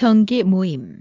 정기 모임.